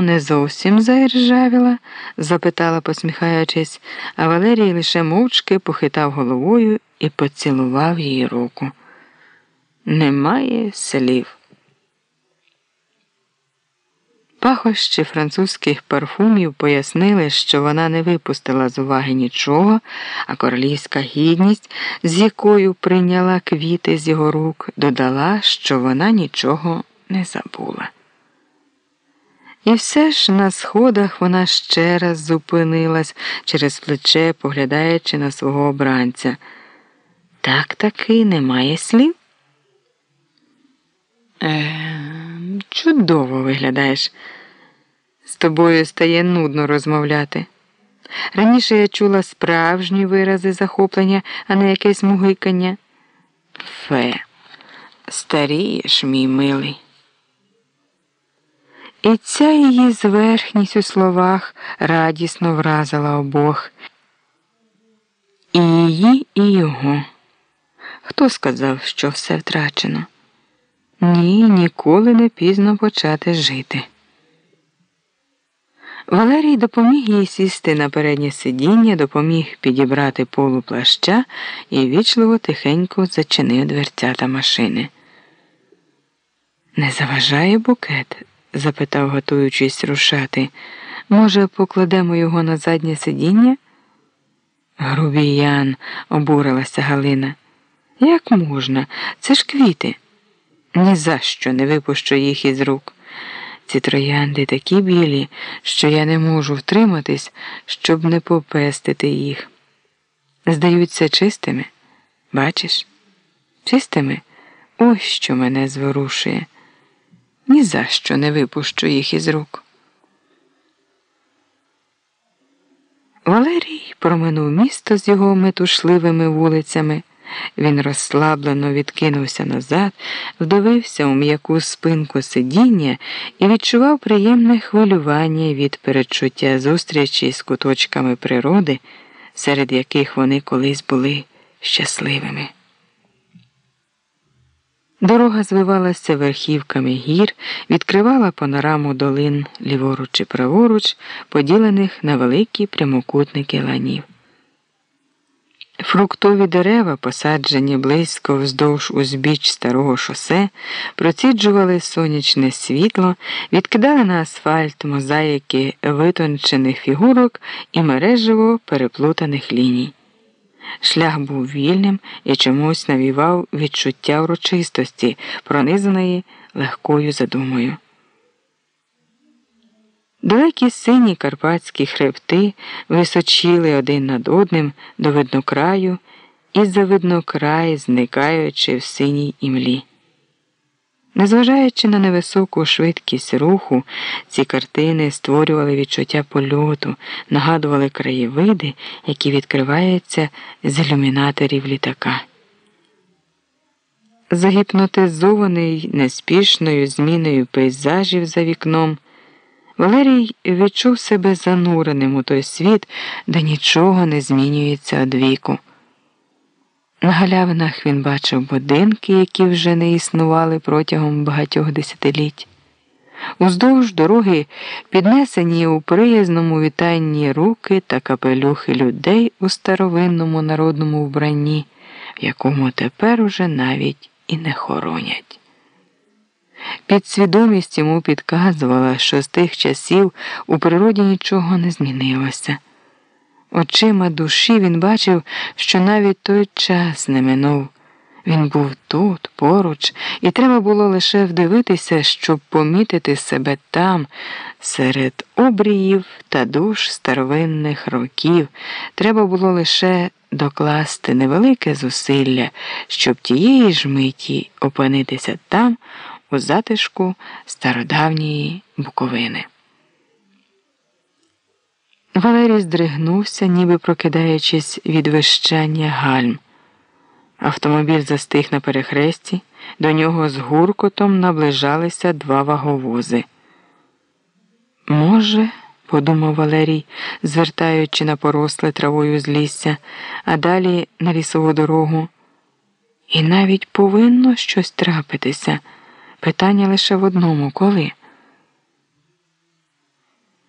Не зовсім заіржавіла? запитала, посміхаючись, а Валерій лише мовчки похитав головою і поцілував її руку. Немає слів. Пахощі французьких парфумів пояснили, що вона не випустила з уваги нічого, а королівська гідність, з якою прийняла квіти з його рук, додала, що вона нічого не забула. І все ж на сходах вона ще раз зупинилась через плече, поглядаючи на свого обранця. Так таки немає слів? Е, чудово виглядаєш. З тобою стає нудно розмовляти. Раніше я чула справжні вирази захоплення, а не якесь мугикання. Фе, старієш, мій милий. І ця її зверхність у словах радісно вразила обох. І її, і його. Хто сказав, що все втрачено? Ні, ніколи не пізно почати жити. Валерій допоміг їй сісти на переднє сидіння, допоміг підібрати полу плаща і вічливо тихенько зачинив дверцята машини. Не заважає букет? Запитав, готуючись рушати. Може, покладемо його на заднє сидіння? Грубіян, обурилася Галина. Як можна? Це ж квіти. Ні за що не випущу їх із рук. Ці троянди такі білі, що я не можу втриматись, щоб не попестити їх. Здаються чистими, бачиш? Чистими ось що мене зворушує. Ні за що не випущу їх із рук. Валерій проминув місто з його метушливими вулицями. Він розслаблено відкинувся назад, вдивився у м'яку спинку сидіння і відчував приємне хвилювання від передчуття зустрічі з куточками природи, серед яких вони колись були щасливими. Дорога звивалася верхівками гір, відкривала панораму долин ліворуч і праворуч, поділених на великі прямокутники ланів. Фруктові дерева, посаджені близько вздовж узбіч старого шосе, проціджували сонячне світло, відкидали на асфальт мозаїки витончених фігурок і мережево переплутаних ліній. Шлях був вільним і чомусь навівав відчуття урочистості, пронизаної легкою задумою. Далекі сині карпатські хребти височили один над одним до виднокраю і за виднокрай зникаючи в синій імлі. Незважаючи на невисоку швидкість руху, ці картини створювали відчуття польоту, нагадували краєвиди, які відкриваються з ілюмінаторів літака. Загіпнотизований неспішною зміною пейзажів за вікном. Валерій відчув себе зануреним у той світ, де нічого не змінюється од віку. На галявинах він бачив будинки, які вже не існували протягом багатьох десятиліть. Уздовж дороги піднесені у приязному вітанні руки та капелюхи людей у старовинному народному вбранні, в якому тепер уже навіть і не хоронять. Підсвідомість йому підказувала, що з тих часів у природі нічого не змінилося. Очима душі він бачив, що навіть той час не минув. Він був тут, поруч, і треба було лише вдивитися, щоб помітити себе там, серед обріїв та душ старовинних років. Треба було лише докласти невелике зусилля, щоб тієї ж миті опинитися там у затишку стародавньої Буковини. Валерій здригнувся, ніби прокидаючись від вищання гальм. Автомобіль застиг на перехресті, до нього з гуркотом наближалися два ваговози. Може, подумав Валерій, звертаючи на поросле травою з лісся, а далі на лісову дорогу. І навіть повинно щось трапитися. Питання лише в одному коли.